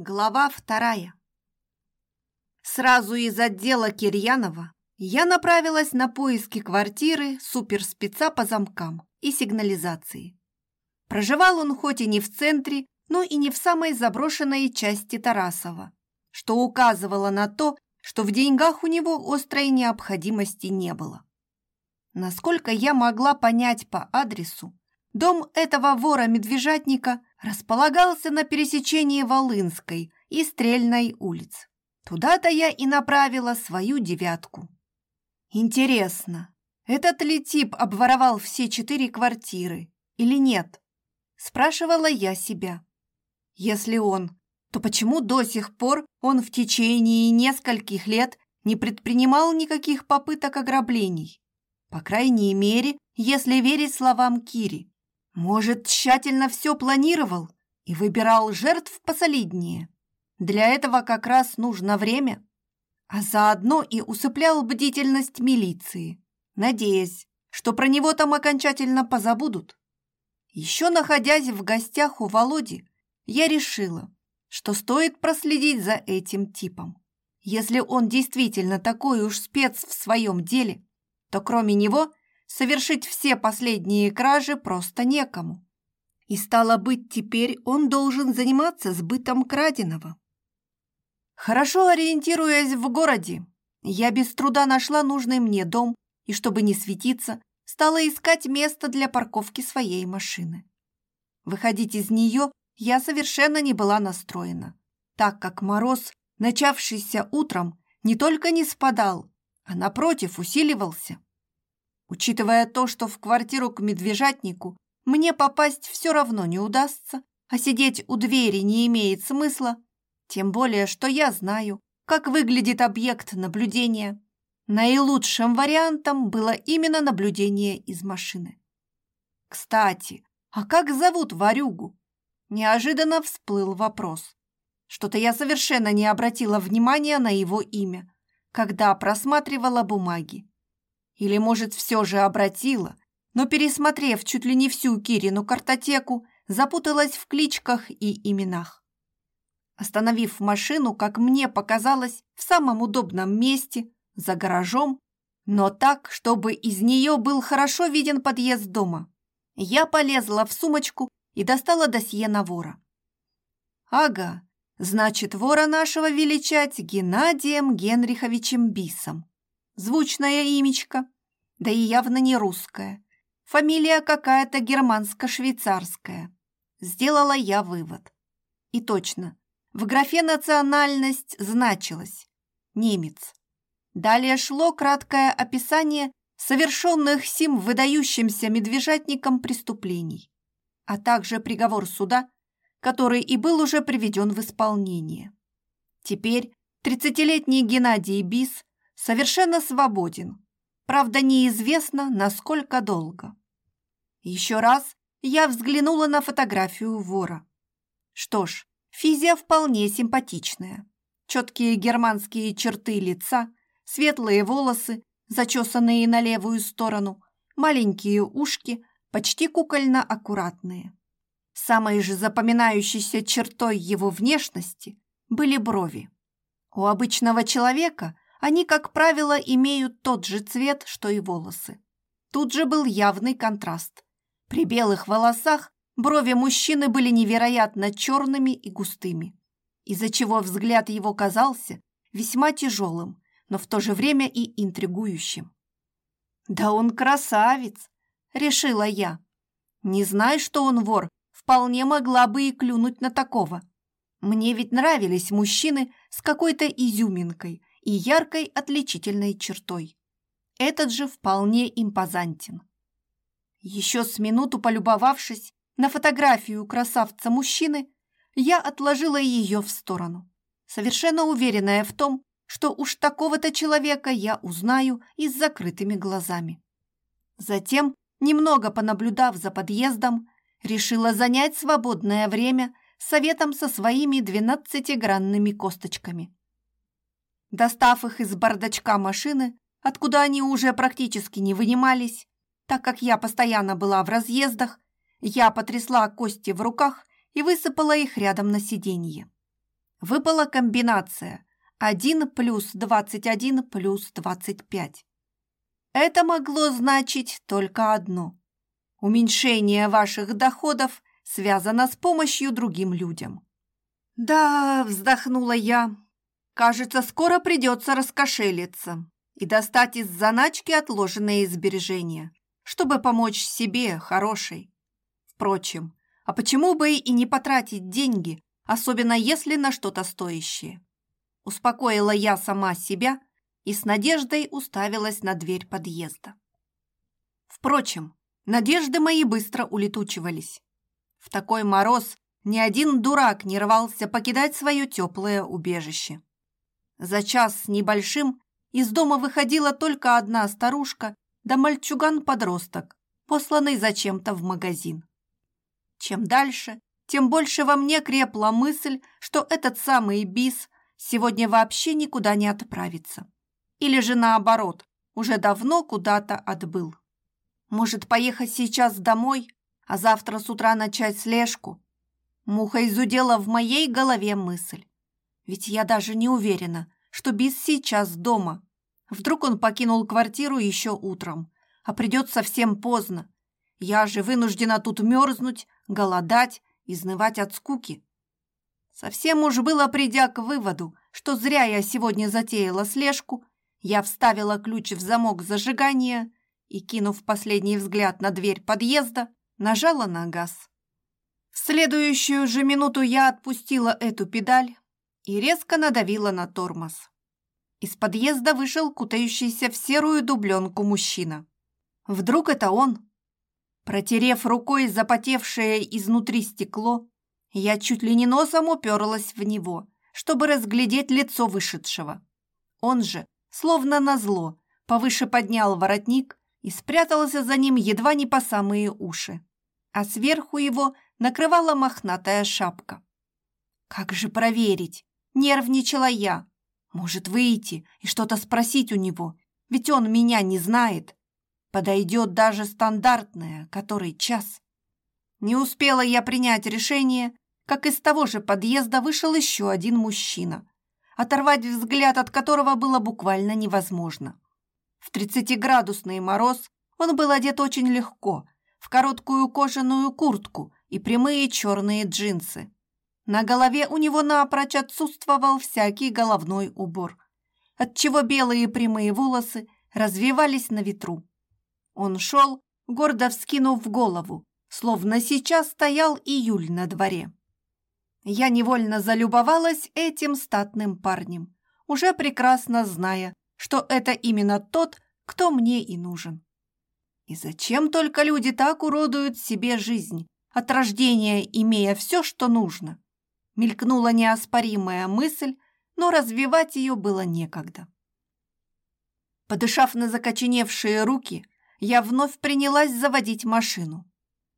Глава вторая. Сразу из отдела Кирьянова я направилась на поиски квартиры суперспеца по замкам и сигнализации. Проживал он хоть и не в центре, но и не в самой заброшенной части Тарасова, что указывало на то, что в деньгах у него острой необходимости не было. Насколько я могла понять по адресу, дом этого вора-медвежатника располагался на пересечении Волынской и Стрельной улиц. Туда-то я и направила свою девятку. Интересно, этот ли тип обворовал все четыре квартиры или нет? Спрашивала я себя. Если он, то почему до сих пор он в течение нескольких лет не предпринимал никаких попыток ограблений? По крайней мере, если верить словам Кири. Может, тщательно все планировал и выбирал жертв посолиднее. Для этого как раз нужно время. А заодно и усыплял бдительность милиции, надеясь, что про него там окончательно позабудут. Еще находясь в гостях у Володи, я решила, что стоит проследить за этим типом. Если он действительно такой уж спец в своем деле, то кроме него совершить все последние кражи просто некому. И стало быть, теперь он должен заниматься сбытом краденого. Хорошо ориентируясь в городе, я без труда нашла нужный мне дом и, чтобы не светиться, стала искать место для парковки своей машины. Выходить из нее я совершенно не была настроена, так как мороз, начавшийся утром, не только не спадал, а напротив усиливался. Учитывая то, что в квартиру к медвежатнику мне попасть все равно не удастся, а сидеть у двери не имеет смысла, тем более, что я знаю, как выглядит объект наблюдения. Наилучшим вариантом было именно наблюдение из машины. Кстати, а как зовут Варюгу? Неожиданно всплыл вопрос. Что-то я совершенно не обратила внимания на его имя, когда просматривала бумаги. Или, может, все же обратила, но, пересмотрев чуть ли не всю Кирину картотеку, запуталась в кличках и именах. Остановив машину, как мне показалось, в самом удобном месте, за гаражом, но так, чтобы из нее был хорошо виден подъезд дома, я полезла в сумочку и достала досье на вора. Ага, значит, вора нашего величать Геннадием Генриховичем Бисом. Звучное имечко, да и явно не русское. Фамилия какая-то германско-швейцарская. Сделала я вывод. И точно, в графе «национальность» значилось «немец». Далее шло краткое описание совершенных сим выдающимся медвежатником преступлений, а также приговор суда, который и был уже приведен в исполнение. Теперь 30-летний Геннадий Бис совершенно свободен. Правда, неизвестно, насколько долго. Еще раз я взглянула на фотографию вора. Что ж, физия вполне симпатичная. Четкие германские черты лица, светлые волосы, зачесанные на левую сторону, маленькие ушки, почти кукольно аккуратные. Самой же запоминающейся чертой его внешности были брови. У обычного человека они, как правило, имеют тот же цвет, что и волосы. Тут же был явный контраст. При белых волосах брови мужчины были невероятно черными и густыми, из-за чего взгляд его казался весьма тяжелым, но в то же время и интригующим. «Да он красавец!» — решила я. «Не знаю, что он вор, вполне могла бы и клюнуть на такого. Мне ведь нравились мужчины с какой-то изюминкой, и яркой отличительной чертой. Этот же вполне импозантен. Еще с минуту полюбовавшись на фотографию красавца-мужчины, я отложила ее в сторону, совершенно уверенная в том, что уж такого-то человека я узнаю и с закрытыми глазами. Затем, немного понаблюдав за подъездом, решила занять свободное время советом со своими двенадцатигранными косточками. Достав их из бардачка машины, откуда они уже практически не вынимались, так как я постоянно была в разъездах, я потрясла кости в руках и высыпала их рядом на сиденье. Выпала комбинация 1 плюс 21 плюс 25. Это могло значить только одно. Уменьшение ваших доходов связано с помощью другим людям. «Да», — вздохнула я, — «кажется, скоро придется раскошелиться и достать из заначки отложенные сбережения, чтобы помочь себе, хорошей. Впрочем, а почему бы и не потратить деньги, особенно если на что-то стоящее?» Успокоила я сама себя и с надеждой уставилась на дверь подъезда. Впрочем, надежды мои быстро улетучивались. В такой мороз ни один дурак не рвался покидать свое теплое убежище. За час с небольшим из дома выходила только одна старушка да мальчуган-подросток, посланный зачем-то в магазин. Чем дальше, тем больше во мне крепла мысль, что этот самый бис сегодня вообще никуда не отправится. Или же наоборот, уже давно куда-то отбыл. Может, поехать сейчас домой, а завтра с утра начать слежку? Муха изудела в моей голове мысль. Ведь я даже не уверена, что Бис сейчас дома. Вдруг он покинул квартиру еще утром, а придет совсем поздно. Я же вынуждена тут мерзнуть, голодать, изнывать от скуки. Совсем уж было придя к выводу, что зря я сегодня затеяла слежку, я вставила ключ в замок зажигания и, кинув последний взгляд на дверь подъезда, нажала на газ. В следующую же минуту я отпустила эту педаль и резко надавила на тормоз. Из подъезда вышел кутающийся в серую дубленку мужчина. Вдруг это он? Протерев рукой запотевшее изнутри стекло, я чуть ли не носом уперлась в него, чтобы разглядеть лицо вышедшего. Он же, словно назло, повыше поднял воротник и спрятался за ним едва не по самые уши, а сверху его накрывала мохнатая шапка. Как же проверить? Нервничала я. Может выйти и что-то спросить у него, ведь он меня не знает. Подойдет даже стандартная, который час. Не успела я принять решение, как из того же подъезда вышел еще один мужчина, оторвать взгляд от которого было буквально невозможно. В тридцатиградусный мороз он был одет очень легко, в короткую кожаную куртку и прямые черные джинсы. На голове у него напрочь отсутствовал всякий головной убор, отчего белые прямые волосы развивались на ветру. Он шел, гордо вскинув голову, словно сейчас стоял июль на дворе. Я невольно залюбовалась этим статным парнем, уже прекрасно зная, что это именно тот, кто мне и нужен. И зачем только люди так уродуют себе жизнь, от рождения имея все, что нужно. Мелькнула неоспоримая мысль, но развивать ее было некогда. Подышав на закоченевшие руки, я вновь принялась заводить машину.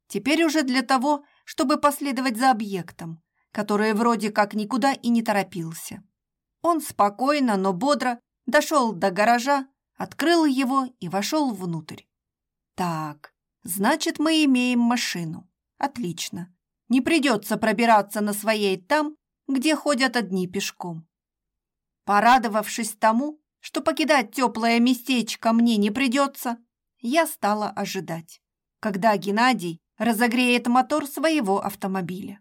Теперь уже для того, чтобы последовать за объектом, который вроде как никуда и не торопился. Он спокойно, но бодро дошел до гаража, открыл его и вошел внутрь. Так, значит, мы имеем машину. Отлично. Не придется пробираться на своей там, где ходят одни пешком. Порадовавшись тому, что покидать теплое местечко мне не придется, я стала ожидать, когда Геннадий разогреет мотор своего автомобиля.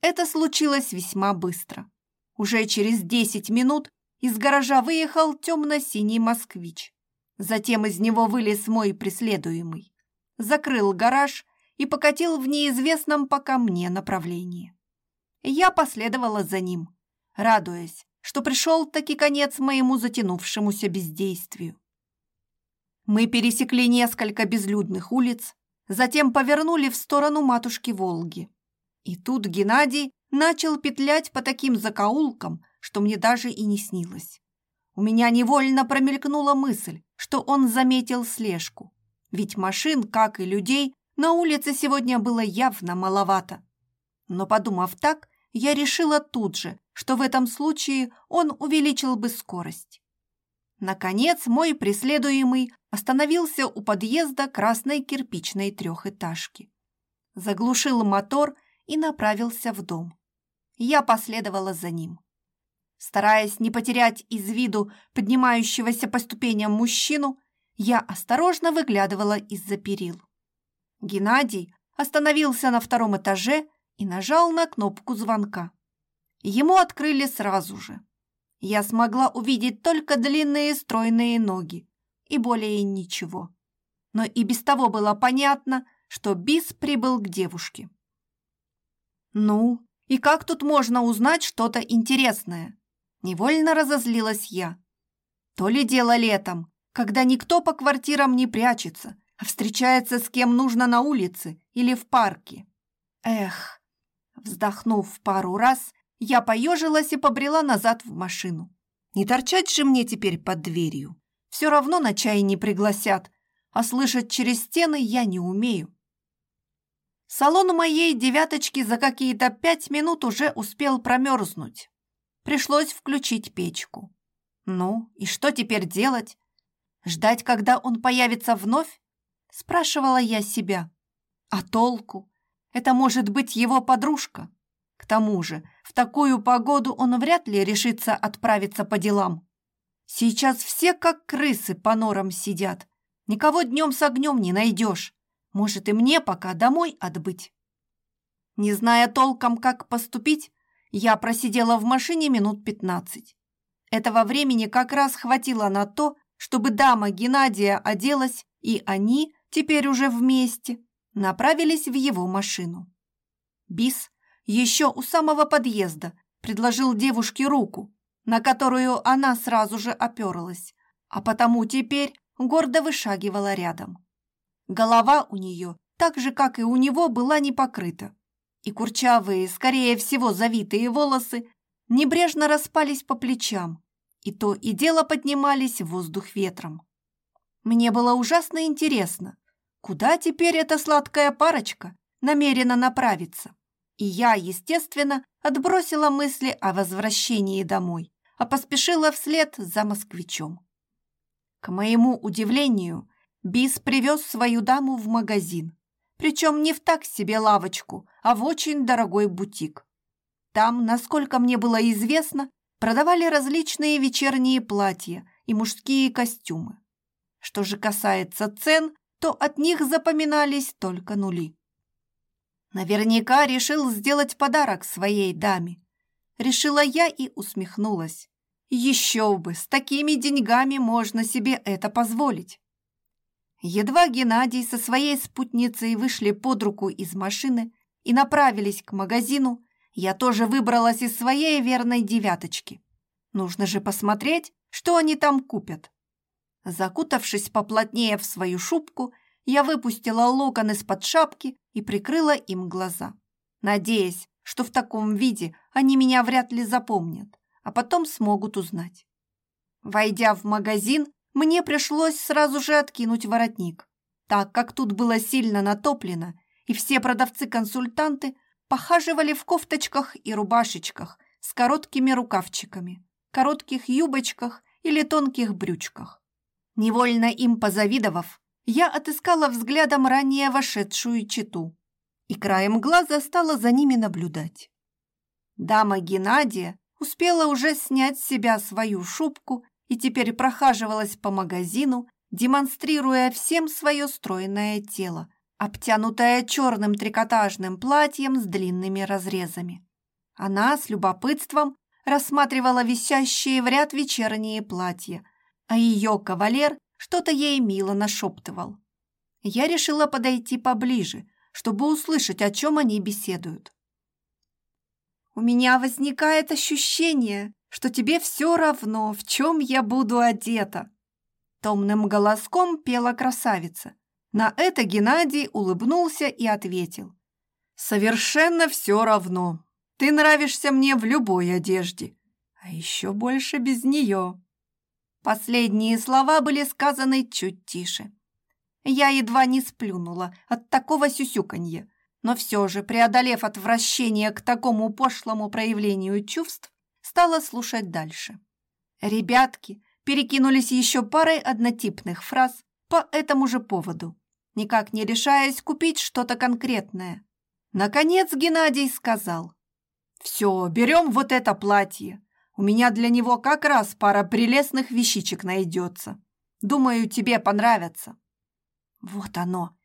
Это случилось весьма быстро. Уже через 10 минут из гаража выехал темно-синий москвич. Затем из него вылез мой преследуемый. Закрыл гараж и покатил в неизвестном пока мне направлении. Я последовала за ним, радуясь, что пришел таки конец моему затянувшемуся бездействию. Мы пересекли несколько безлюдных улиц, затем повернули в сторону матушки Волги. И тут Геннадий начал петлять по таким закоулкам, что мне даже и не снилось. У меня невольно промелькнула мысль, что он заметил слежку. Ведь машин, как и людей, на улице сегодня было явно маловато. Но подумав так, я решила тут же, что в этом случае он увеличил бы скорость. Наконец мой преследуемый остановился у подъезда красной кирпичной трехэтажки. Заглушил мотор и направился в дом. Я последовала за ним. Стараясь не потерять из виду поднимающегося по ступеням мужчину, я осторожно выглядывала из-за перил. Геннадий остановился на втором этаже и нажал на кнопку звонка. Ему открыли сразу же. Я смогла увидеть только длинные стройные ноги и более ничего. Но и без того было понятно, что Бис прибыл к девушке. «Ну, и как тут можно узнать что-то интересное?» Невольно разозлилась я. То ли дело летом, когда никто по квартирам не прячется, а встречается с кем нужно на улице или в парке. Эх, вздохнув пару раз, я поежилась и побрела назад в машину. Не торчать же мне теперь под дверью. Все равно на чай не пригласят, а слышать через стены я не умею. Салон моей девяточки за какие-то пять минут уже успел промерзнуть. Пришлось включить печку. Ну, и что теперь делать? Ждать, когда он появится вновь? Спрашивала я себя. А толку? Это может быть его подружка. К тому же, в такую погоду он вряд ли решится отправиться по делам. Сейчас все как крысы по норам сидят. Никого днем с огнем не найдешь. Может, и мне пока домой отбыть. Не зная толком, как поступить, я просидела в машине минут пятнадцать. Этого времени как раз хватило на то, чтобы дама Геннадия оделась, и они, теперь уже вместе, направились в его машину. Бис еще у самого подъезда предложил девушке руку, на которую она сразу же оперлась, а потому теперь гордо вышагивала рядом. Голова у нее, так же, как и у него, была не покрыта, и курчавые, скорее всего, завитые волосы небрежно распались по плечам, и то и дело поднимались в воздух ветром. Мне было ужасно интересно, куда теперь эта сладкая парочка намерена направиться. И я, естественно, отбросила мысли о возвращении домой, а поспешила вслед за москвичом. К моему удивлению, Бис привез свою даму в магазин, причем не в так себе лавочку, а в очень дорогой бутик. Там, насколько мне было известно, продавали различные вечерние платья и мужские костюмы. Что же касается цен, то от них запоминались только нули. Наверняка решил сделать подарок своей даме. Решила я и усмехнулась. Еще бы, с такими деньгами можно себе это позволить. Едва Геннадий со своей спутницей вышли под руку из машины и направились к магазину, я тоже выбралась из своей верной девяточки. Нужно же посмотреть, что они там купят. Закутавшись поплотнее в свою шубку, я выпустила локон из-под шапки и прикрыла им глаза, надеясь, что в таком виде они меня вряд ли запомнят, а потом смогут узнать. Войдя в магазин, мне пришлось сразу же откинуть воротник, так как тут было сильно натоплено, и все продавцы-консультанты похаживали в кофточках и рубашечках с короткими рукавчиками, коротких юбочках или тонких брючках. Невольно им позавидовав, я отыскала взглядом ранее вошедшую читу и краем глаза стала за ними наблюдать. Дама Геннадия успела уже снять с себя свою шубку и теперь прохаживалась по магазину, демонстрируя всем свое стройное тело, обтянутая черным трикотажным платьем с длинными разрезами. Она с любопытством рассматривала висящие в ряд вечерние платья, а ее кавалер что-то ей мило нашептывал. Я решила подойти поближе, чтобы услышать, о чем они беседуют. «У меня возникает ощущение, что тебе все равно, в чем я буду одета», томным голоском пела красавица, на это Геннадий улыбнулся и ответил. «Совершенно все равно. Ты нравишься мне в любой одежде, а еще больше без нее». Последние слова были сказаны чуть тише. Я едва не сплюнула от такого сюсюканья, но все же, преодолев отвращение к такому пошлому проявлению чувств, стала слушать дальше. Ребятки перекинулись еще парой однотипных фраз по этому же поводу никак не решаясь купить что-то конкретное. Наконец Геннадий сказал. «Все, берем вот это платье. У меня для него как раз пара прелестных вещичек найдется. Думаю, тебе понравятся». Вот оно.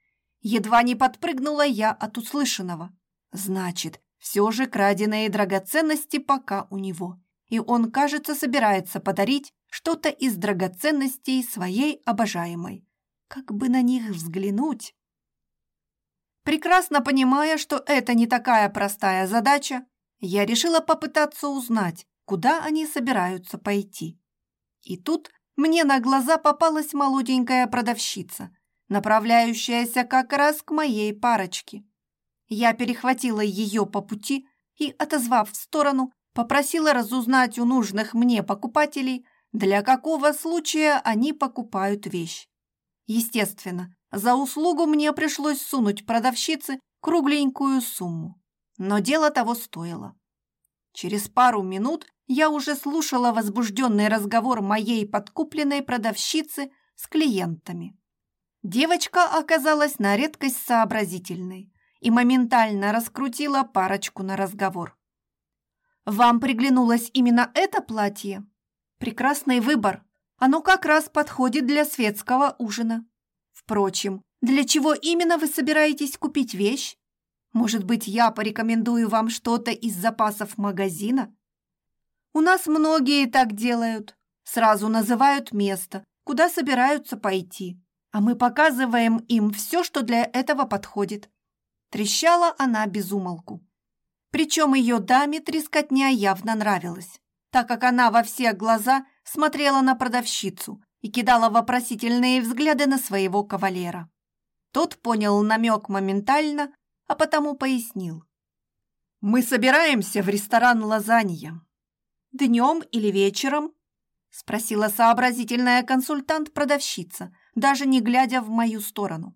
Едва не подпрыгнула я от услышанного. Значит, все же краденые драгоценности пока у него. И он, кажется, собирается подарить что-то из драгоценностей своей обожаемой. Как бы на них взглянуть? Прекрасно понимая, что это не такая простая задача, я решила попытаться узнать, куда они собираются пойти. И тут мне на глаза попалась молоденькая продавщица, направляющаяся как раз к моей парочке. Я перехватила ее по пути и, отозвав в сторону, попросила разузнать у нужных мне покупателей, для какого случая они покупают вещь. Естественно, за услугу мне пришлось сунуть продавщице кругленькую сумму, но дело того стоило. Через пару минут я уже слушала возбужденный разговор моей подкупленной продавщицы с клиентами. Девочка оказалась на редкость сообразительной и моментально раскрутила парочку на разговор. «Вам приглянулось именно это платье? Прекрасный выбор. Оно как раз подходит для светского ужина. Впрочем, для чего именно вы собираетесь купить вещь? Может быть, я порекомендую вам что-то из запасов магазина? У нас многие так делают. Сразу называют место, куда собираются пойти, а мы показываем им все, что для этого подходит. Трещала она без умолку. Причем ее даме трескотня явно нравилась, так как она во все глаза смотрела на продавщицу и кидала вопросительные взгляды на своего кавалера. Тот понял намек моментально, а потому пояснил. «Мы собираемся в ресторан «Лазанья». Днем или вечером?» – спросила сообразительная консультант-продавщица, даже не глядя в мою сторону.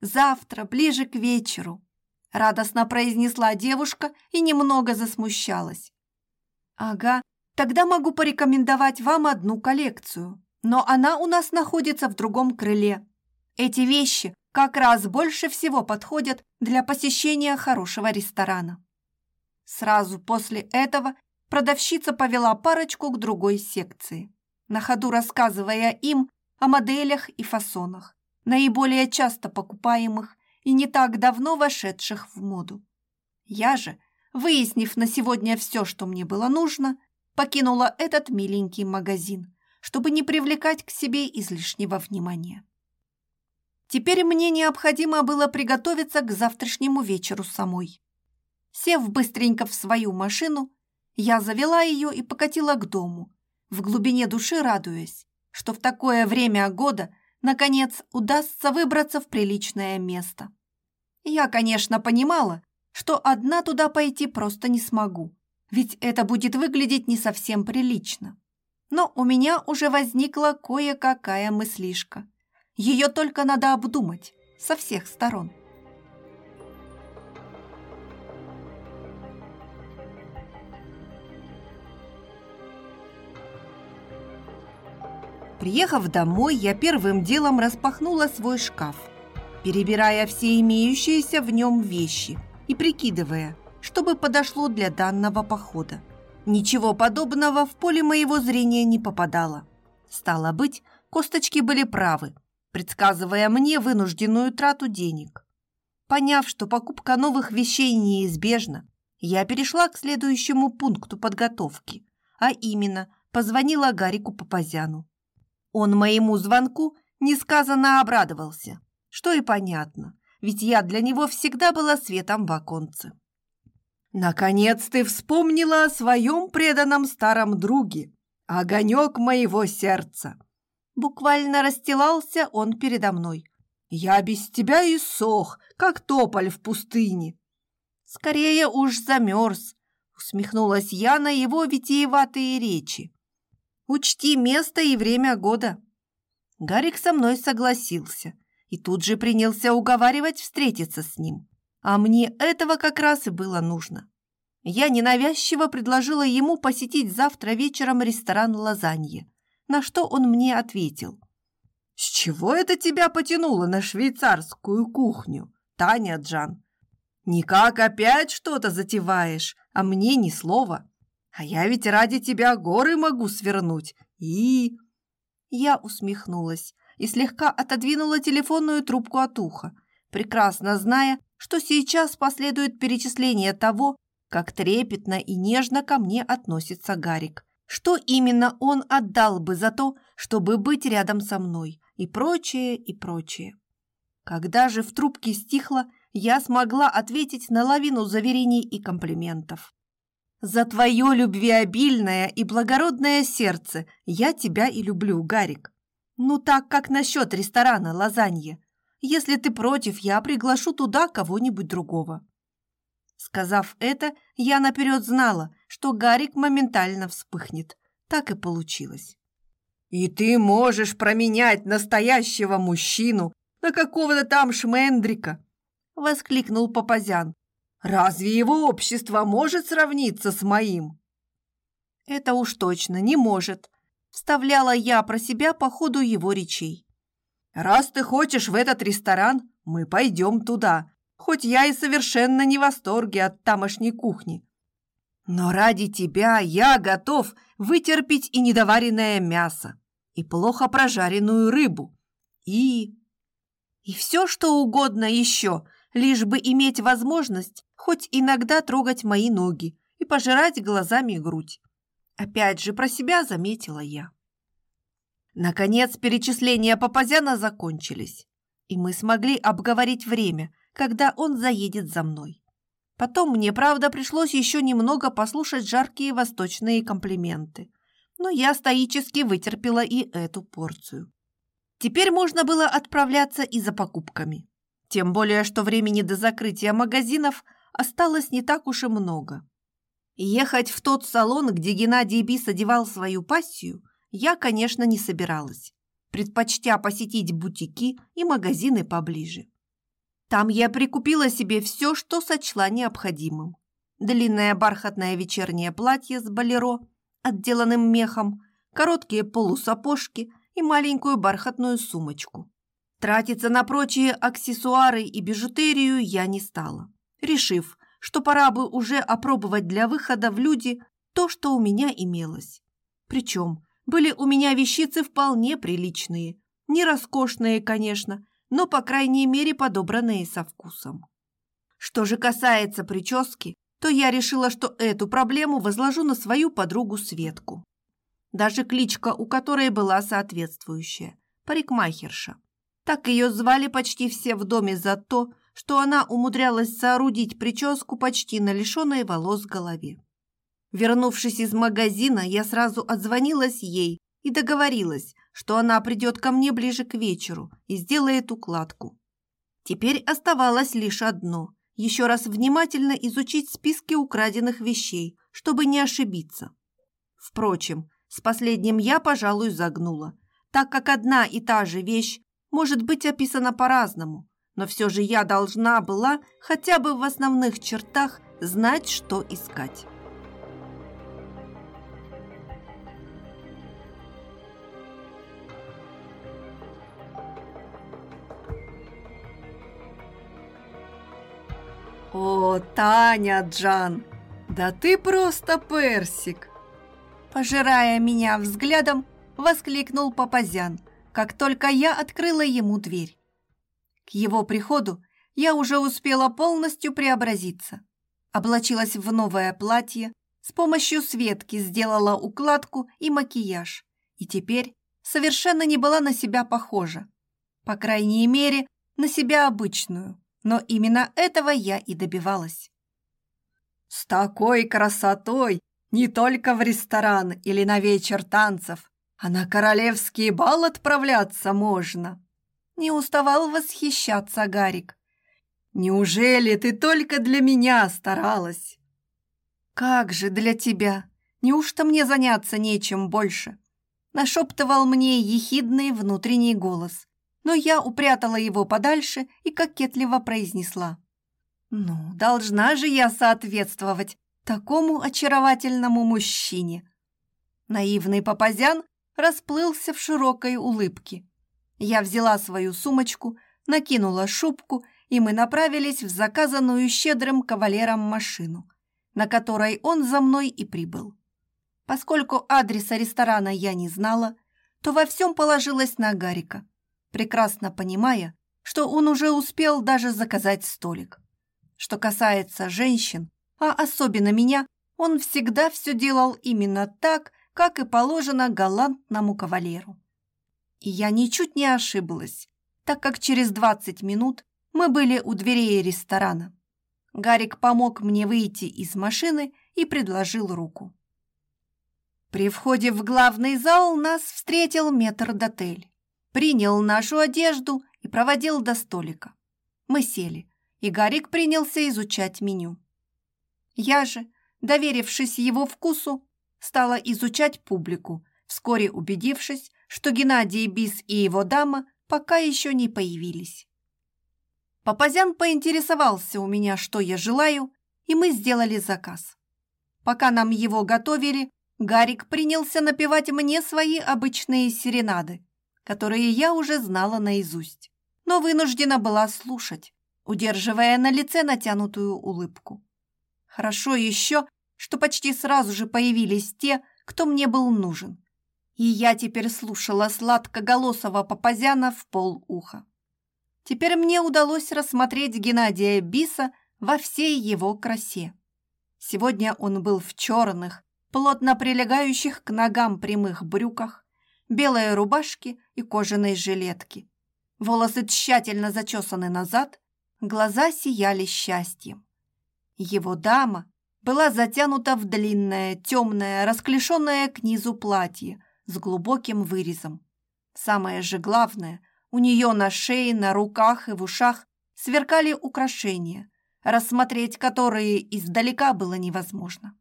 «Завтра, ближе к вечеру», – радостно произнесла девушка и немного засмущалась. «Ага, тогда могу порекомендовать вам одну коллекцию, но она у нас находится в другом крыле. Эти вещи как раз больше всего подходят для посещения хорошего ресторана». Сразу после этого продавщица повела парочку к другой секции, на ходу рассказывая им о моделях и фасонах, наиболее часто покупаемых и не так давно вошедших в моду. Я же, выяснив на сегодня все, что мне было нужно, покинула этот миленький магазин, чтобы не привлекать к себе излишнего внимания. Теперь мне необходимо было приготовиться к завтрашнему вечеру самой. Сев быстренько в свою машину, я завела ее и покатила к дому, в глубине души радуясь, что в такое время года наконец удастся выбраться в приличное место. Я, конечно, понимала, что одна туда пойти просто не смогу, ведь это будет выглядеть не совсем прилично. Но у меня уже возникла кое-какая мыслишка. Ее только надо обдумать со всех сторон. Приехав домой, я первым делом распахнула свой шкаф, перебирая все имеющиеся в нем вещи и прикидывая, чтобы подошло для данного похода. Ничего подобного в поле моего зрения не попадало. Стало быть, косточки были правы, предсказывая мне вынужденную трату денег. Поняв, что покупка новых вещей неизбежна, я перешла к следующему пункту подготовки, а именно позвонила Гарику Папазяну. Он моему звонку несказанно обрадовался, что и понятно, ведь я для него всегда была светом в оконце. «Наконец ты вспомнила о своем преданном старом друге, огонек моего сердца!» Буквально расстилался он передо мной. «Я без тебя и сох, как тополь в пустыне!» «Скорее уж замерз!» усмехнулась я на его витиеватые речи. Учти место и время года». Гарик со мной согласился и тут же принялся уговаривать встретиться с ним. А мне этого как раз и было нужно. Я ненавязчиво предложила ему посетить завтра вечером ресторан «Лазанье», на что он мне ответил. «С чего это тебя потянуло на швейцарскую кухню, Таня Джан? Никак опять что-то затеваешь, а мне ни слова. А я ведь ради тебя горы могу свернуть. И...» Я усмехнулась и слегка отодвинула телефонную трубку от уха, прекрасно зная, что сейчас последует перечисление того, как трепетно и нежно ко мне относится Гарик. Что именно он отдал бы за то, чтобы быть рядом со мной, и прочее, и прочее. Когда же в трубке стихло, я смогла ответить на лавину заверений и комплиментов. «За твое любвеобильное и благородное сердце я тебя и люблю, Гарик. Ну так, как насчет ресторана «Лазанье». Если ты против, я приглашу туда кого-нибудь другого». Сказав это, я наперед знала, что Гарик моментально вспыхнет. Так и получилось. «И ты можешь променять настоящего мужчину на какого-то там шмендрика!» — воскликнул Папазян. «Разве его общество может сравниться с моим?» «Это уж точно не может», — вставляла я про себя по ходу его речей. «Раз ты хочешь в этот ресторан, мы пойдем туда, хоть я и совершенно не в восторге от тамошней кухни. Но ради тебя я готов вытерпеть и недоваренное мясо, и плохо прожаренную рыбу, и... И все, что угодно еще, лишь бы иметь возможность хоть иногда трогать мои ноги и пожирать глазами грудь. Опять же про себя заметила я. Наконец перечисления Папазяна закончились, и мы смогли обговорить время, когда он заедет за мной. Потом мне, правда, пришлось еще немного послушать жаркие восточные комплименты, но я стоически вытерпела и эту порцию. Теперь можно было отправляться и за покупками. Тем более, что времени до закрытия магазинов осталось не так уж и много. Ехать в тот салон, где Геннадий Бис одевал свою пассию, я, конечно, не собиралась, предпочтя посетить бутики и магазины поближе. Там я прикупила себе все, что сочла необходимым. Длинное бархатное вечернее платье с болеро, отделанным мехом, короткие полусапожки и маленькую бархатную сумочку. Тратиться на прочие аксессуары и бижутерию я не стала, решив, что пора бы уже опробовать для выхода в люди то, что у меня имелось. Причем были у меня вещицы вполне приличные, не роскошные, конечно, но, по крайней мере, подобранные со вкусом. Что же касается прически, то я решила, что эту проблему возложу на свою подругу Светку. Даже кличка у которой была соответствующая – парикмахерша. Так ее звали почти все в доме за то, что она умудрялась соорудить прическу почти на лишенной волос голове. Вернувшись из магазина, я сразу отзвонилась ей и договорилась, что она придет ко мне ближе к вечеру и сделает укладку. Теперь оставалось лишь одно – еще раз внимательно изучить списки украденных вещей, чтобы не ошибиться. Впрочем, с последним я, пожалуй, загнула, так как одна и та же вещь может быть описана по-разному, но все же я должна была хотя бы в основных чертах знать, что искать. «О, Таня Джан, да ты просто персик!» Пожирая меня взглядом, воскликнул Папазян, как только я открыла ему дверь. К его приходу я уже успела полностью преобразиться. Облачилась в новое платье, с помощью Светки сделала укладку и макияж, и теперь совершенно не была на себя похожа. По крайней мере, на себя обычную но именно этого я и добивалась. С такой красотой не только в ресторан или на вечер танцев, а на королевский бал отправляться можно. Не уставал восхищаться Гарик. Неужели ты только для меня старалась? Как же для тебя? Неужто мне заняться нечем больше? Нашептывал мне ехидный внутренний голос но я упрятала его подальше и кокетливо произнесла. «Ну, должна же я соответствовать такому очаровательному мужчине!» Наивный Папазян расплылся в широкой улыбке. Я взяла свою сумочку, накинула шубку, и мы направились в заказанную щедрым кавалером машину, на которой он за мной и прибыл. Поскольку адреса ресторана я не знала, то во всем положилась на Гарика, прекрасно понимая, что он уже успел даже заказать столик. Что касается женщин, а особенно меня, он всегда все делал именно так, как и положено галантному кавалеру. И я ничуть не ошиблась, так как через 20 минут мы были у дверей ресторана. Гарик помог мне выйти из машины и предложил руку. При входе в главный зал нас встретил метрдотель. Принял нашу одежду и проводил до столика. Мы сели, и Гарик принялся изучать меню. Я же, доверившись его вкусу, стала изучать публику, вскоре убедившись, что Геннадий Бис и его дама пока еще не появились. Папазян поинтересовался у меня, что я желаю, и мы сделали заказ. Пока нам его готовили, Гарик принялся напевать мне свои обычные серенады, которые я уже знала наизусть, но вынуждена была слушать, удерживая на лице натянутую улыбку. Хорошо еще, что почти сразу же появились те, кто мне был нужен, и я теперь слушала сладкоголосого Папазяна в полуха. Теперь мне удалось рассмотреть Геннадия Биса во всей его красе. Сегодня он был в черных, плотно прилегающих к ногам прямых брюках, белой рубашке и кожаной жилетке. Волосы тщательно зачесаны назад, глаза сияли счастьем. Его дама была затянута в длинное, темное, расклешенное к низу платье с глубоким вырезом. Самое же главное, у нее на шее, на руках и в ушах сверкали украшения, рассмотреть которые издалека было невозможно.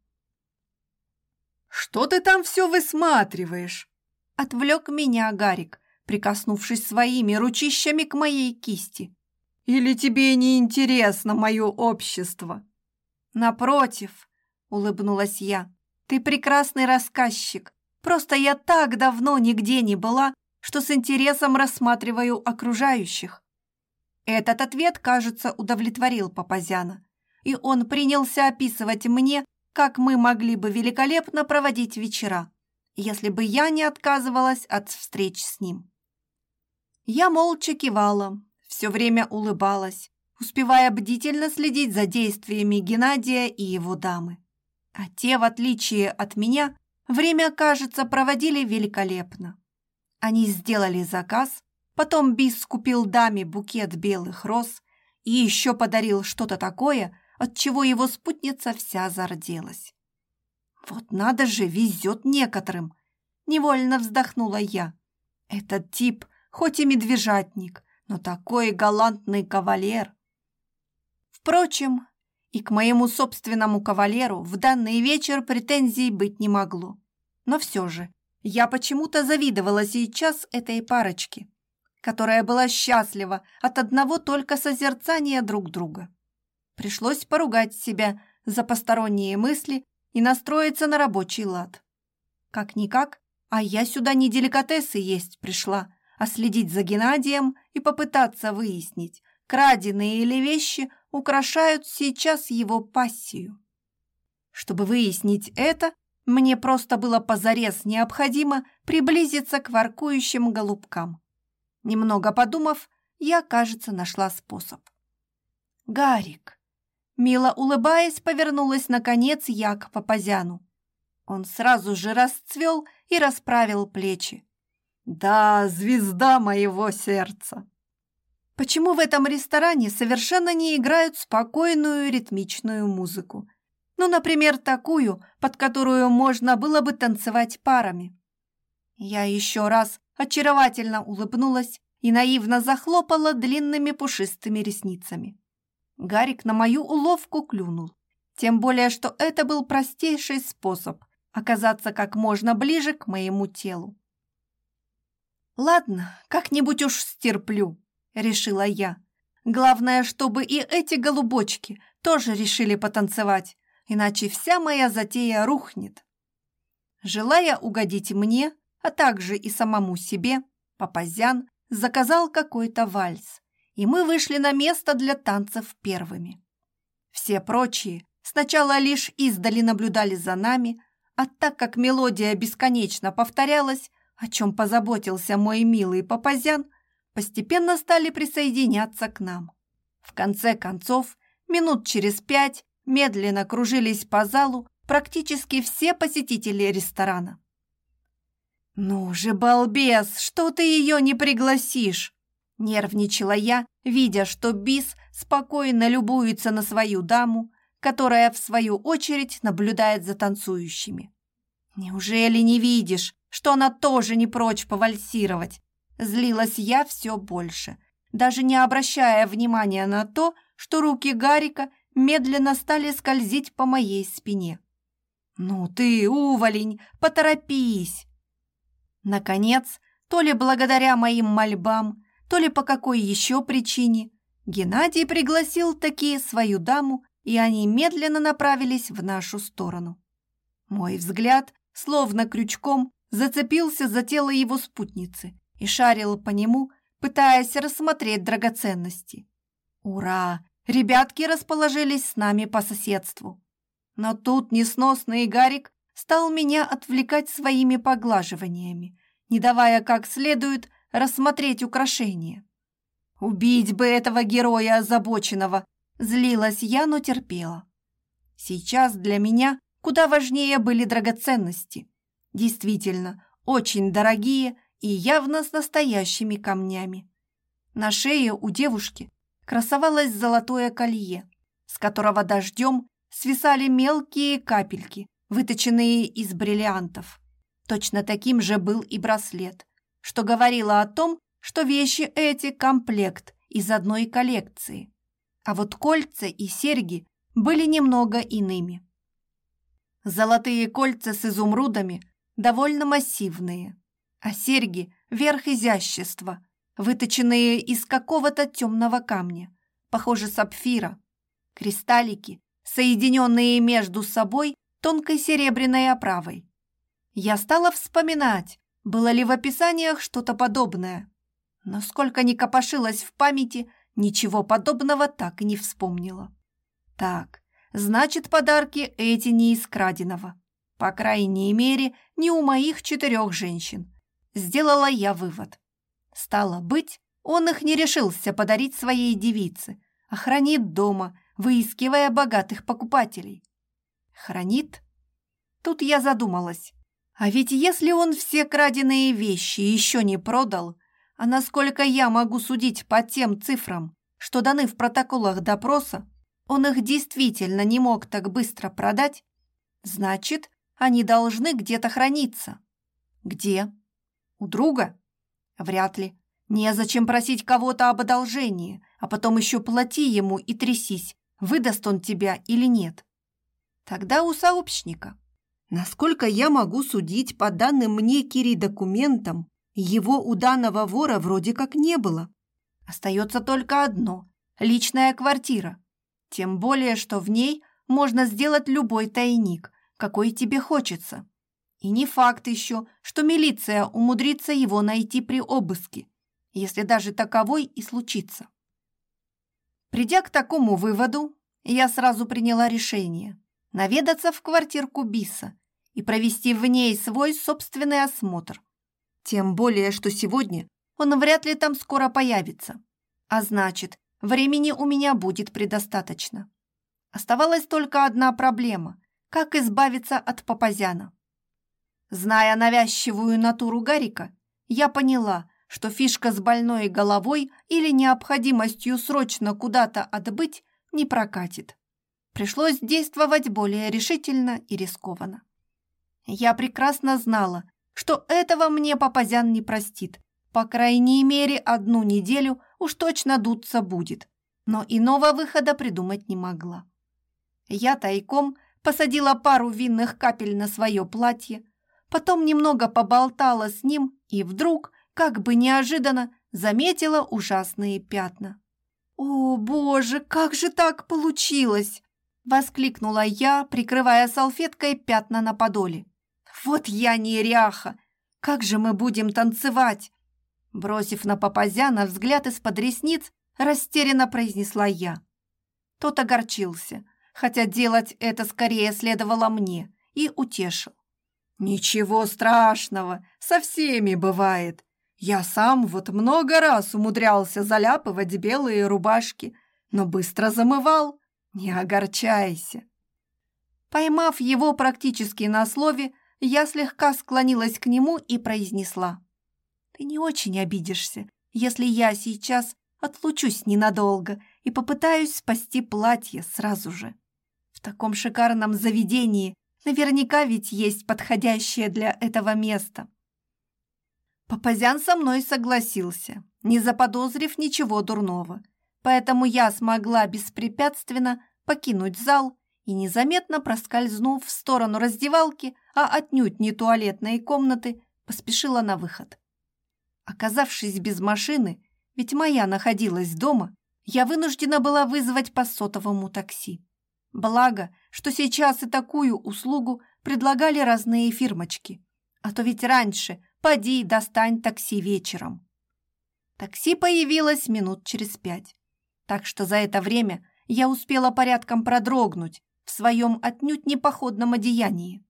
«Что ты там все высматриваешь?» Отвлек меня Гарик, прикоснувшись своими ручищами к моей кисти. «Или тебе не интересно мое общество?» «Напротив», — улыбнулась я, — «ты прекрасный рассказчик. Просто я так давно нигде не была, что с интересом рассматриваю окружающих». Этот ответ, кажется, удовлетворил Папазяна, и он принялся описывать мне, как мы могли бы великолепно проводить вечера, если бы я не отказывалась от встреч с ним. Я молча кивала, все время улыбалась, успевая бдительно следить за действиями Геннадия и его дамы. А те, в отличие от меня, время, кажется, проводили великолепно. Они сделали заказ, потом Бис купил даме букет белых роз и еще подарил что-то такое, отчего его спутница вся зарделась. «Вот надо же, везет некоторым!» — невольно вздохнула я. «Этот тип, хоть и медвежатник, но такой галантный кавалер!» Впрочем, и к моему собственному кавалеру в данный вечер претензий быть не могло. Но все же, я почему-то завидовала сейчас этой парочке, которая была счастлива от одного только созерцания друг друга. Пришлось поругать себя за посторонние мысли и настроиться на рабочий лад. Как-никак, а я сюда не деликатесы есть пришла, а следить за Геннадием и попытаться выяснить, краденые или вещи украшают сейчас его пассию. Чтобы выяснить это, мне просто было позарез необходимо приблизиться к воркующим голубкам. Немного подумав, я, кажется, нашла способ. «Гарик, Мило улыбаясь, повернулась наконец я к Папазяну. Он сразу же расцвел и расправил плечи. «Да, звезда моего сердца!» Почему в этом ресторане совершенно не играют спокойную ритмичную музыку? Ну, например, такую, под которую можно было бы танцевать парами. Я еще раз очаровательно улыбнулась и наивно захлопала длинными пушистыми ресницами. Гарик на мою уловку клюнул. Тем более, что это был простейший способ оказаться как можно ближе к моему телу. «Ладно, как-нибудь уж стерплю», — решила я. «Главное, чтобы и эти голубочки тоже решили потанцевать, иначе вся моя затея рухнет». Желая угодить мне, а также и самому себе, Папазян заказал какой-то вальс, и мы вышли на место для танцев первыми. Все прочие сначала лишь издали наблюдали за нами, А так как мелодия бесконечно повторялась, о чем позаботился мой милый папазян, постепенно стали присоединяться к нам. В конце концов, минут через пять медленно кружились по залу практически все посетители ресторана. «Ну же, балбес, что ты ее не пригласишь?» Нервничала я, видя, что Бис спокойно любуется на свою даму, которая, в свою очередь, наблюдает за танцующими. «Неужели не видишь, что она тоже не прочь повальсировать?» Злилась я все больше, даже не обращая внимания на то, что руки Гарика медленно стали скользить по моей спине. «Ну ты, уволень, поторопись!» Наконец, то ли благодаря моим мольбам, то ли по какой еще причине, Геннадий пригласил такие свою даму, и они медленно направились в нашу сторону. Мой взгляд, словно крючком, зацепился за тело его спутницы и шарил по нему, пытаясь рассмотреть драгоценности. Ура! Ребятки расположились с нами по соседству. Но тут несносный Гарик стал меня отвлекать своими поглаживаниями, не давая как следует рассмотреть украшения. Убить бы этого героя озабоченного, злилась я, но терпела. Сейчас для меня куда важнее были драгоценности. Действительно, очень дорогие и явно с настоящими камнями. На шее у девушки красовалось золотое колье, с которого дождем свисали мелкие капельки, выточенные из бриллиантов. Точно таким же был и браслет, что говорило о том, что вещи эти – комплект из одной коллекции. А вот кольца и серьги были немного иными. Золотые кольца с изумрудами довольно массивные, а серьги – верх изящества, выточенные из какого-то темного камня, похоже сапфира. Кристаллики, соединенные между собой тонкой серебряной оправой. Я стала вспоминать, было ли в описаниях что-то подобное. Но сколько ни копошилась в памяти, ничего подобного так и не вспомнила. Так, значит, подарки эти не из краденого. По крайней мере, не у моих четырех женщин. Сделала я вывод. Стало быть, он их не решился подарить своей девице, а хранит дома, выискивая богатых покупателей. Хранит? Тут я задумалась. А ведь если он все краденые вещи еще не продал, а насколько я могу судить по тем цифрам, что даны в протоколах допроса, он их действительно не мог так быстро продать, значит, они должны где-то храниться. Где? У друга? Вряд ли. Незачем просить кого-то об одолжении, а потом еще плати ему и трясись, выдаст он тебя или нет. Тогда у сообщника. Насколько я могу судить по данным мне Кири документам, его у данного вора вроде как не было. Остается только одно – личная квартира. Тем более, что в ней можно сделать любой тайник, какой тебе хочется. И не факт еще, что милиция умудрится его найти при обыске, если даже таковой и случится. Придя к такому выводу, я сразу приняла решение наведаться в квартирку Биса и провести в ней свой собственный осмотр. Тем более, что сегодня он вряд ли там скоро появится. А значит, времени у меня будет предостаточно. Оставалась только одна проблема – как избавиться от Папазяна. Зная навязчивую натуру Гарика, я поняла, что фишка с больной головой или необходимостью срочно куда-то отбыть не прокатит. Пришлось действовать более решительно и рискованно. Я прекрасно знала, что этого мне Папазян не простит. По крайней мере, одну неделю уж точно дуться будет. Но иного выхода придумать не могла. Я тайком посадила пару винных капель на свое платье, потом немного поболтала с ним и вдруг, как бы неожиданно, заметила ужасные пятна. «О, боже, как же так получилось!» Воскликнула я, прикрывая салфеткой пятна на подоле. «Вот я неряха! Как же мы будем танцевать?» Бросив на Папазяна взгляд из-под ресниц, растерянно произнесла я. Тот огорчился, хотя делать это скорее следовало мне, и утешил. Ничего страшного, со всеми бывает. Я сам вот много раз умудрялся заляпывать белые рубашки, но быстро замывал. Не огорчайся. Поймав его практически на слове, я слегка склонилась к нему и произнесла. «Ты не очень обидишься, если я сейчас отлучусь ненадолго и попытаюсь спасти платье сразу же. В таком шикарном заведении наверняка ведь есть подходящее для этого место». Папазян со мной согласился, не заподозрив ничего дурного, поэтому я смогла беспрепятственно покинуть зал и, незаметно проскользнув в сторону раздевалки, а отнюдь не туалетной комнаты, поспешила на выход. Оказавшись без машины, ведь моя находилась дома, я вынуждена была вызвать по сотовому такси. Благо, что сейчас и такую услугу предлагали разные фирмочки. А то ведь раньше поди достань такси вечером. Такси появилось минут через пять. Так что за это время я успела порядком продрогнуть в своем отнюдь непоходном одеянии.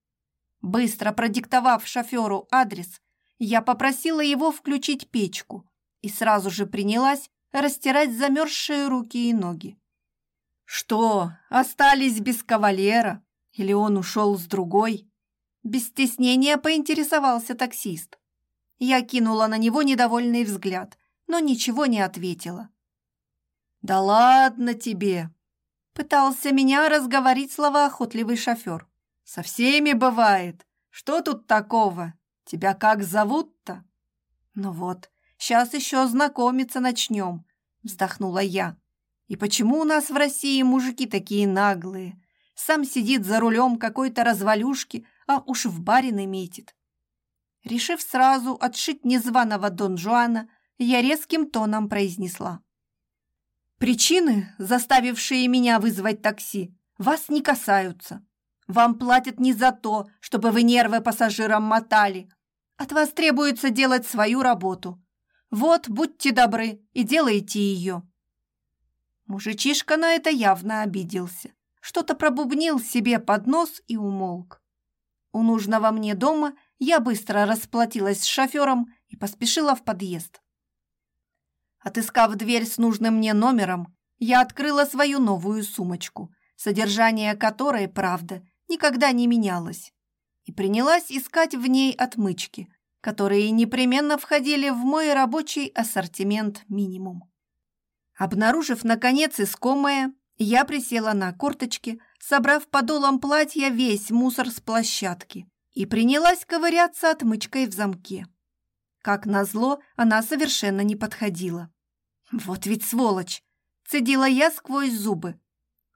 Быстро продиктовав шоферу адрес, я попросила его включить печку и сразу же принялась растирать замерзшие руки и ноги. «Что, остались без кавалера? Или он ушел с другой?» Без стеснения поинтересовался таксист. Я кинула на него недовольный взгляд, но ничего не ответила. «Да ладно тебе!» Пытался меня разговорить словоохотливый шофер. «Со всеми бывает. Что тут такого? Тебя как зовут-то?» «Ну вот, сейчас еще знакомиться начнем», — вздохнула я. «И почему у нас в России мужики такие наглые? Сам сидит за рулем какой-то развалюшки, а уж в барин метит». Решив сразу отшить незваного Дон Жуана, я резким тоном произнесла. Причины, заставившие меня вызвать такси, вас не касаются. Вам платят не за то, чтобы вы нервы пассажирам мотали. От вас требуется делать свою работу. Вот, будьте добры и делайте ее». Мужичишка на это явно обиделся. Что-то пробубнил себе под нос и умолк. У нужного мне дома я быстро расплатилась с шофером и поспешила в подъезд. Отыскав дверь с нужным мне номером, я открыла свою новую сумочку, содержание которой, правда, никогда не менялось, и принялась искать в ней отмычки, которые непременно входили в мой рабочий ассортимент минимум. Обнаружив, наконец, искомое, я присела на корточки, собрав подолом платья весь мусор с площадки и принялась ковыряться отмычкой в замке. Как назло, она совершенно не подходила. Вот ведь сволочь! Цедила я сквозь зубы.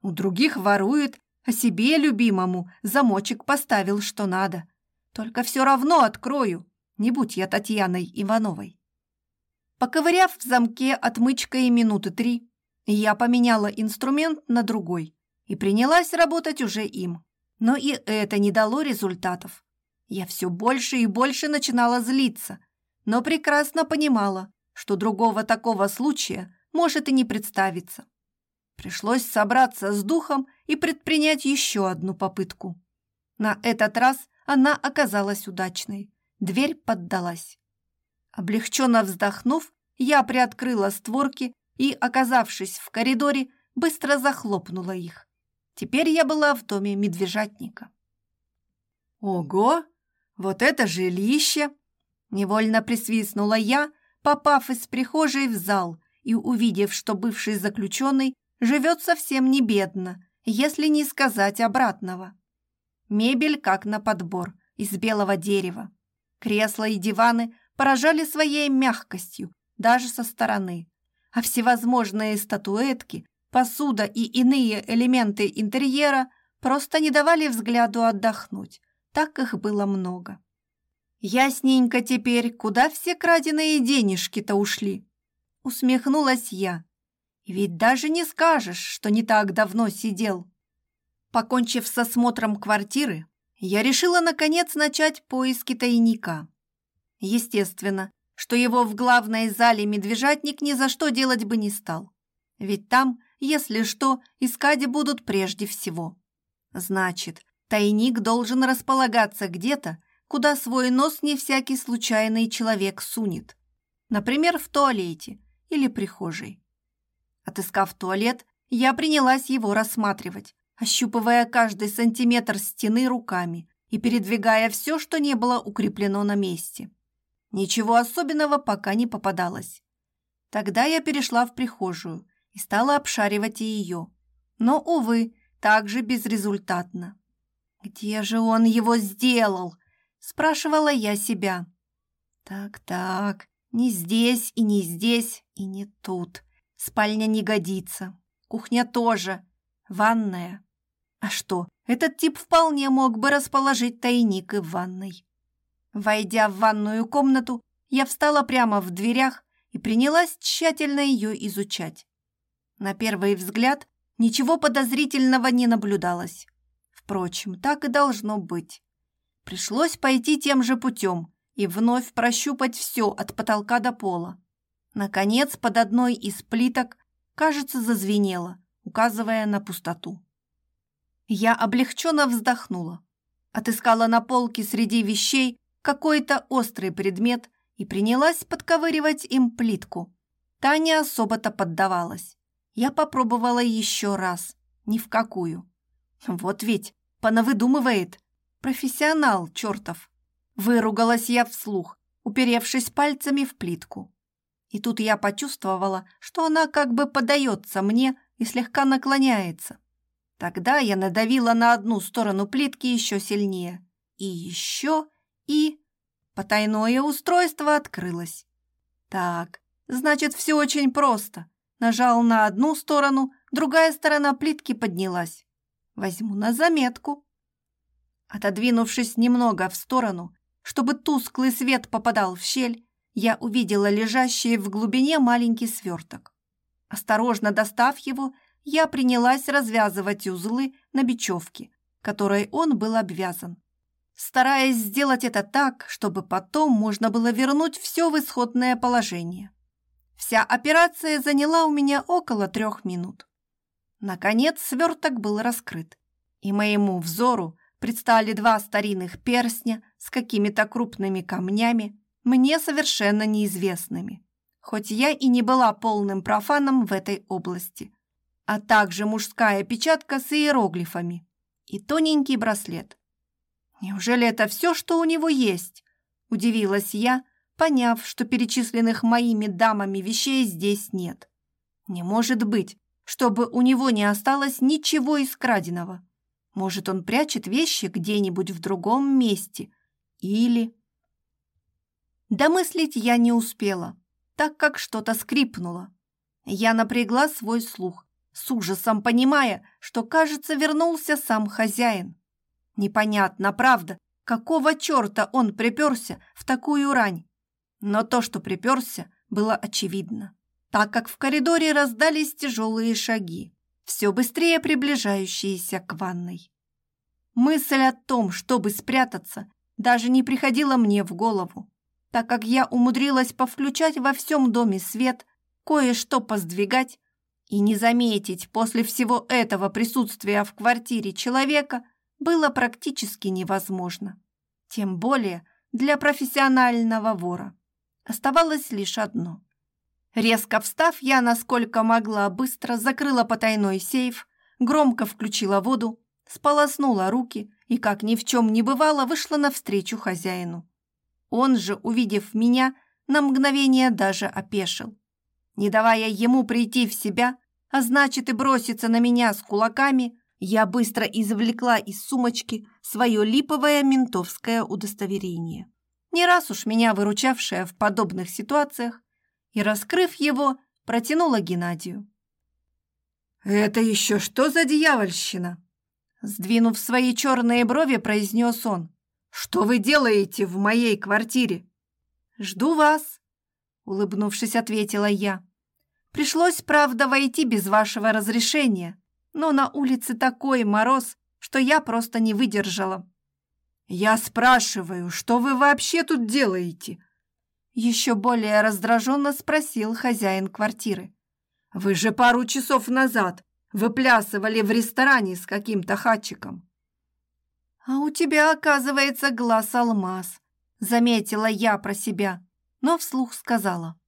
У других ворует, а себе, любимому, замочек поставил, что надо. Только все равно открою, не будь я Татьяной Ивановой. Поковыряв в замке отмычкой минуты три, я поменяла инструмент на другой и принялась работать уже им. Но и это не дало результатов. Я все больше и больше начинала злиться, но прекрасно понимала, что другого такого случая может и не представиться. Пришлось собраться с духом и предпринять еще одну попытку. На этот раз она оказалась удачной. Дверь поддалась. Облегченно вздохнув, я приоткрыла створки и, оказавшись в коридоре, быстро захлопнула их. Теперь я была в доме медвежатника. «Ого! Вот это жилище!» Невольно присвистнула я, попав из прихожей в зал и увидев, что бывший заключенный живет совсем не бедно, если не сказать обратного. Мебель как на подбор, из белого дерева. Кресла и диваны поражали своей мягкостью, даже со стороны. А всевозможные статуэтки, посуда и иные элементы интерьера просто не давали взгляду отдохнуть. Так их было много. Ясненько теперь, куда все краденые денежки-то ушли. Усмехнулась я. Ведь даже не скажешь, что не так давно сидел. Покончив с осмотром квартиры, я решила, наконец, начать поиски тайника. Естественно, что его в главной зале медвежатник ни за что делать бы не стал. Ведь там, если что, искать будут прежде всего. Значит, тайник должен располагаться где-то, куда свой нос не всякий случайный человек сунет. Например, в туалете или прихожей. Отыскав туалет, я принялась его рассматривать, ощупывая каждый сантиметр стены руками и передвигая все, что не было укреплено на месте. Ничего особенного пока не попадалось. Тогда я перешла в прихожую и стала обшаривать ее. Но, увы, также безрезультатно. «Где же он его сделал?» – спрашивала я себя. «Так-так, не здесь и не здесь и не тут. Спальня не годится. Кухня тоже. Ванная. А что, этот тип вполне мог бы расположить тайник и в ванной. Войдя в ванную комнату, я встала прямо в дверях и принялась тщательно ее изучать. На первый взгляд ничего подозрительного не наблюдалось. Впрочем, так и должно быть. Пришлось пойти тем же путем и вновь прощупать все от потолка до пола. Наконец, под одной из плиток, кажется, зазвенело, указывая на пустоту. Я облегченно вздохнула, отыскала на полке среди вещей какой-то острый предмет и принялась подковыривать им плитку. Та не особо-то поддавалась. Я попробовала еще раз, ни в какую. Вот ведь, понавыдумывает. Профессионал чертов. Выругалась я вслух, уперевшись пальцами в плитку. И тут я почувствовала, что она как бы подается мне и слегка наклоняется. Тогда я надавила на одну сторону плитки еще сильнее. И еще, и... Потайное устройство открылось. Так, значит, все очень просто. Нажал на одну сторону, другая сторона плитки поднялась. Возьму на заметку. Отодвинувшись немного в сторону, чтобы тусклый свет попадал в щель, я увидела лежащий в глубине маленький сверток. Осторожно достав его, я принялась развязывать узлы на бечевке, которой он был обвязан, стараясь сделать это так, чтобы потом можно было вернуть все в исходное положение. Вся операция заняла у меня около трех минут. Наконец сверток был раскрыт, и моему взору предстали два старинных перстня с какими-то крупными камнями, мне совершенно неизвестными, хоть я и не была полным профаном в этой области, а также мужская печатка с иероглифами и тоненький браслет. Неужели это все, что у него есть? Удивилась я, поняв, что перечисленных моими дамами вещей здесь нет. Не может быть, чтобы у него не осталось ничего из краденого. Может, он прячет вещи где-нибудь в другом месте. Или... Домыслить я не успела, так как что-то скрипнуло. Я напрягла свой слух, с ужасом понимая, что, кажется, вернулся сам хозяин. Непонятно, правда, какого черта он приперся в такую рань. Но то, что приперся, было очевидно, так как в коридоре раздались тяжелые шаги, все быстрее приближающиеся к ванной. Мысль о том, чтобы спрятаться, даже не приходила мне в голову, так как я умудрилась повключать во всем доме свет, кое-что поздвигать и не заметить после всего этого присутствия в квартире человека было практически невозможно. Тем более для профессионального вора. Оставалось лишь одно. Резко встав, я, насколько могла, быстро закрыла потайной сейф, громко включила воду, сполоснула руки и, как ни в чем не бывало, вышла навстречу хозяину. Он же, увидев меня, на мгновение даже опешил. Не давая ему прийти в себя, а значит и броситься на меня с кулаками, я быстро извлекла из сумочки свое липовое ментовское удостоверение. Не раз уж меня выручавшее в подобных ситуациях, и, раскрыв его, протянула Геннадию. «Это еще что за дьявольщина?» Сдвинув свои черные брови, произнес он. «Что вы делаете в моей квартире?» «Жду вас», — улыбнувшись, ответила я. Пришлось, правда, войти без вашего разрешения, но на улице такой мороз, что я просто не выдержала. Я спрашиваю, что вы вообще тут делаете? Еще более раздраженно спросил хозяин квартиры. Вы же пару часов назад выплясывали в ресторане с каким-то хачиком. «А у тебя, оказывается, глаз алмаз», — заметила я про себя, но вслух сказала.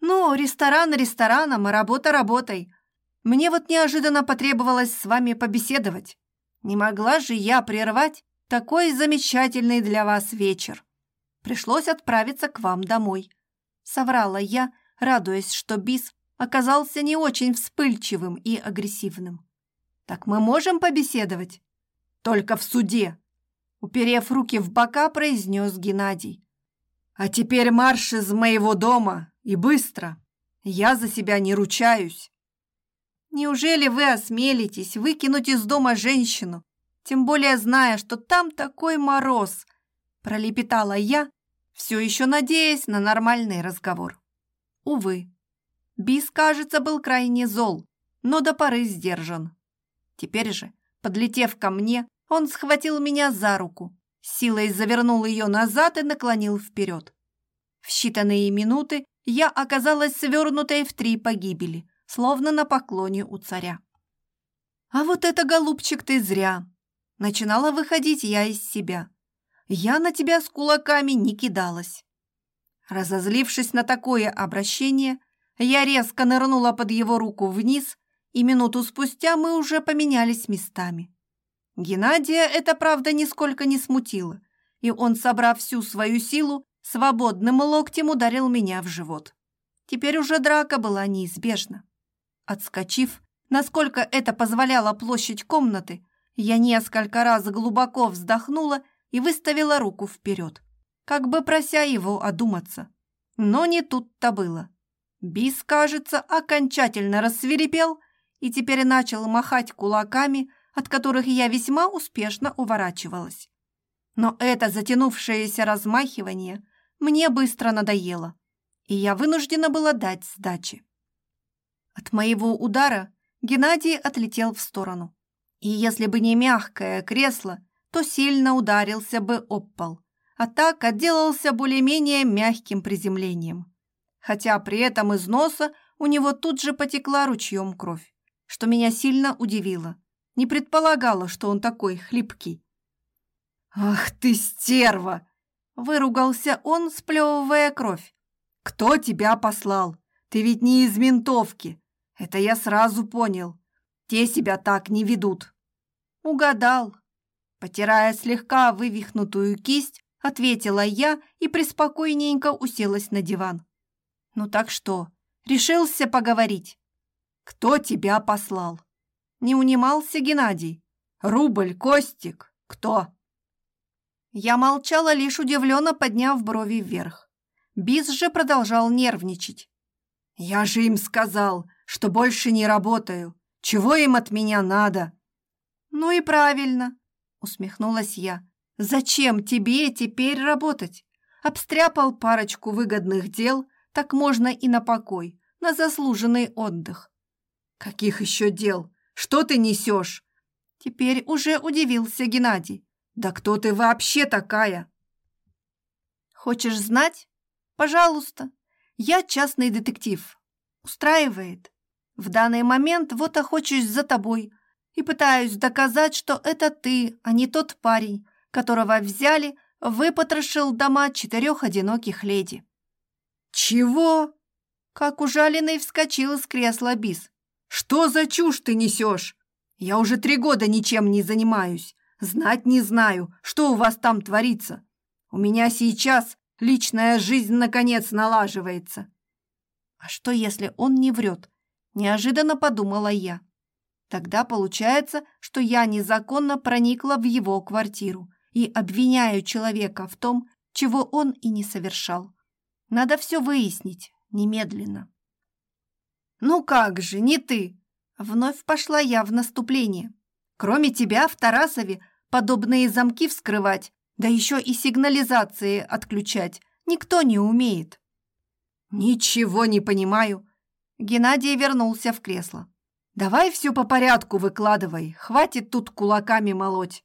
«Ну, ресторан рестораном, а работа работой. Мне вот неожиданно потребовалось с вами побеседовать. Не могла же я прервать такой замечательный для вас вечер. Пришлось отправиться к вам домой», — соврала я, радуясь, что Бис оказался не очень вспыльчивым и агрессивным. «Так мы можем побеседовать?» «Только в суде!» Уперев руки в бока, произнес Геннадий. «А теперь марш из моего дома и быстро! Я за себя не ручаюсь!» «Неужели вы осмелитесь выкинуть из дома женщину, тем более зная, что там такой мороз?» пролепетала я, все еще надеясь на нормальный разговор. Увы, Бис, кажется, был крайне зол, но до поры сдержан. Теперь же, подлетев ко мне, он схватил меня за руку, силой завернул ее назад и наклонил вперед. В считанные минуты я оказалась свернутой в три погибели, словно на поклоне у царя. «А вот это, голубчик, ты зря!» Начинала выходить я из себя. «Я на тебя с кулаками не кидалась». Разозлившись на такое обращение, я резко нырнула под его руку вниз, и минуту спустя мы уже поменялись местами. Геннадия это, правда, нисколько не смутило, и он, собрав всю свою силу, свободным локтем ударил меня в живот. Теперь уже драка была неизбежна. Отскочив, насколько это позволяла площадь комнаты, я несколько раз глубоко вздохнула и выставила руку вперед, как бы прося его одуматься. Но не тут-то было. Бис, кажется, окончательно рассверепел и теперь начал махать кулаками, от которых я весьма успешно уворачивалась. Но это затянувшееся размахивание мне быстро надоело, и я вынуждена была дать сдачи. От моего удара Геннадий отлетел в сторону, и если бы не мягкое кресло, то сильно ударился бы об пол, а так отделался более-менее мягким приземлением хотя при этом из носа у него тут же потекла ручьем кровь, что меня сильно удивило. Не предполагала, что он такой хлипкий. «Ах ты, стерва!» – выругался он, сплевывая кровь. «Кто тебя послал? Ты ведь не из ментовки. Это я сразу понял. Те себя так не ведут». «Угадал». Потирая слегка вывихнутую кисть, ответила я и преспокойненько уселась на диван. «Ну так что, решился поговорить?» «Кто тебя послал?» Не унимался Геннадий. «Рубль, Костик, кто?» Я молчала, лишь удивленно подняв брови вверх. Бис же продолжал нервничать. «Я же им сказал, что больше не работаю. Чего им от меня надо?» «Ну и правильно», — усмехнулась я. «Зачем тебе теперь работать? Обстряпал парочку выгодных дел, так можно и на покой, на заслуженный отдых. «Каких еще дел? Что ты несешь?» Теперь уже удивился Геннадий. «Да кто ты вообще такая?» «Хочешь знать? Пожалуйста. Я частный детектив. Устраивает. В данный момент вот охочусь за тобой и пытаюсь доказать, что это ты, а не тот парень, которого взяли, выпотрошил дома четырех одиноких леди. «Чего?» Как ужаленный вскочил из кресла Бис. «Что за чушь ты несешь? Я уже три года ничем не занимаюсь. Знать не знаю, что у вас там творится. У меня сейчас личная жизнь наконец налаживается». «А что, если он не врет?» Неожиданно подумала я. Тогда получается, что я незаконно проникла в его квартиру и обвиняю человека в том, чего он и не совершал. Надо все выяснить немедленно. «Ну как же, не ты!» Вновь пошла я в наступление. Кроме тебя в Тарасове подобные замки вскрывать, да еще и сигнализации отключать никто не умеет. Ничего не понимаю. Геннадий вернулся в кресло. Давай все по порядку выкладывай, хватит тут кулаками молоть.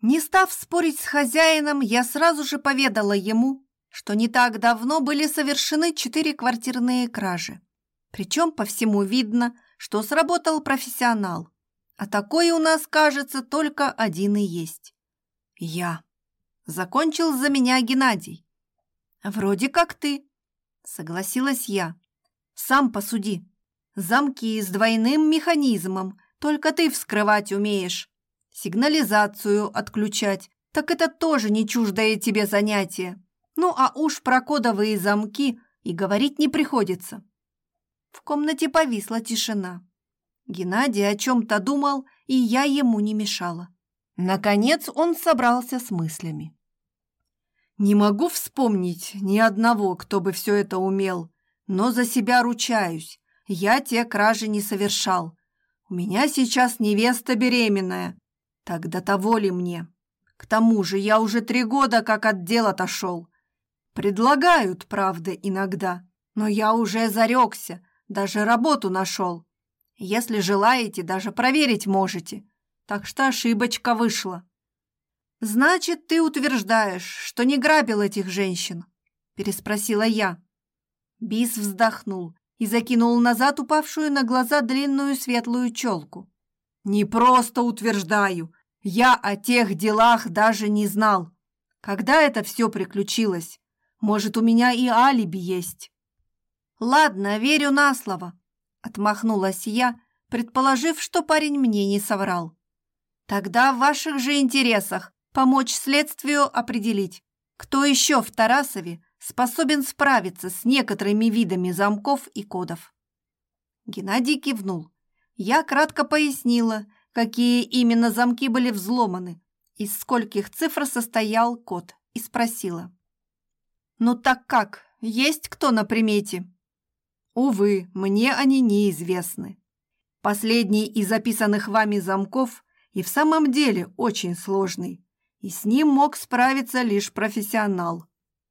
Не став спорить с хозяином, я сразу же поведала ему, что не так давно были совершены четыре квартирные кражи. Причем по всему видно, что сработал профессионал. А такой у нас, кажется, только один и есть. Я. Закончил за меня Геннадий. Вроде как ты, согласилась я. Сам посуди. Замки с двойным механизмом, только ты вскрывать умеешь. Сигнализацию отключать, так это тоже не чуждое тебе занятие. Ну а уж про кодовые замки и говорить не приходится. В комнате повисла тишина. Геннадий о чем-то думал, и я ему не мешала. Наконец он собрался с мыслями. «Не могу вспомнить ни одного, кто бы все это умел, но за себя ручаюсь. Я те кражи не совершал. У меня сейчас невеста беременная. Так до того ли мне? К тому же я уже три года как от дел отошел. Предлагают, правда, иногда, но я уже зарекся, даже работу нашел. Если желаете, даже проверить можете. Так что ошибочка вышла. «Значит, ты утверждаешь, что не грабил этих женщин?» – переспросила я. Бис вздохнул и закинул назад упавшую на глаза длинную светлую челку. «Не просто утверждаю, я о тех делах даже не знал. Когда это все приключилось? Может, у меня и алиби есть?» «Ладно, верю на слово», — отмахнулась я, предположив, что парень мне не соврал. «Тогда в ваших же интересах помочь следствию определить, кто еще в Тарасове способен справиться с некоторыми видами замков и кодов. Геннадий кивнул. Я кратко пояснила, какие именно замки были взломаны, из скольких цифр состоял код, и спросила. «Ну так как, есть кто на примете?» «Увы, мне они неизвестны. Последний из записанных вами замков и в самом деле очень сложный и с ним мог справиться лишь профессионал.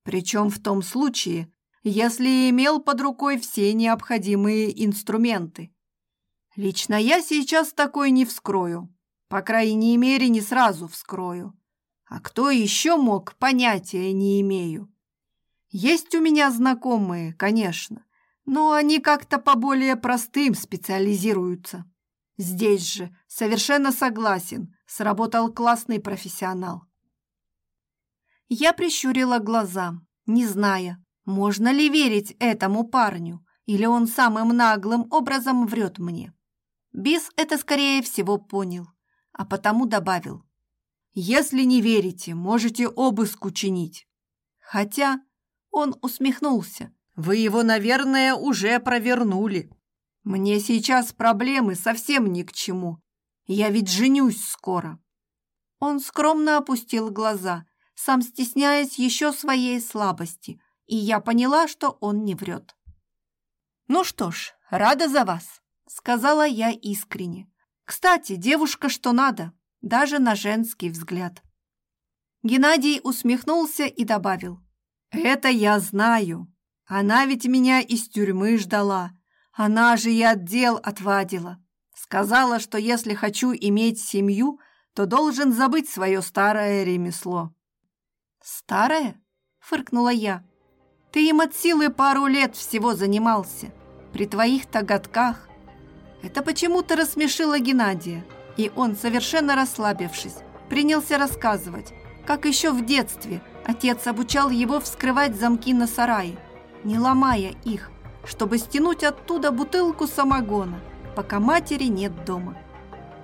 Причем в том случае, если имел под рукой все необходимые инструменты. Лично я сейчас такой не вскрою. По крайней мере, не сразу вскрою. А кто еще мог, понятия не имею. Есть у меня знакомые, конечно, но они как-то по более простым специализируются. Здесь же совершенно согласен, сработал классный профессионал. Я прищурила глаза, не зная, можно ли верить этому парню, или он самым наглым образом врет мне. Бис это, скорее всего, понял, а потому добавил. «Если не верите, можете обыск учинить». Хотя он усмехнулся. «Вы его, наверное, уже провернули». Мне сейчас проблемы совсем ни к чему. Я ведь женюсь скоро. Он скромно опустил глаза, сам стесняясь еще своей слабости, и я поняла, что он не врет. «Ну что ж, рада за вас», — сказала я искренне. «Кстати, девушка что надо, даже на женский взгляд». Геннадий усмехнулся и добавил. «Это я знаю. Она ведь меня из тюрьмы ждала, она же и отдел отвадила. Сказала, что если хочу иметь семью, то должен забыть свое старое ремесло. «Старое?» — фыркнула я. «Ты им от силы пару лет всего занимался. При твоих-то годках». Это почему-то рассмешило Геннадия, и он, совершенно расслабившись, принялся рассказывать, как еще в детстве отец обучал его вскрывать замки на сарае, не ломая их, чтобы стянуть оттуда бутылку самогона, пока матери нет дома.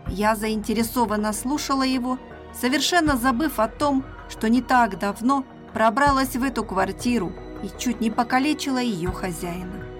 Я заинтересованно слушала его, совершенно забыв о том, что не так давно пробралась в эту квартиру и чуть не покалечила ее хозяина.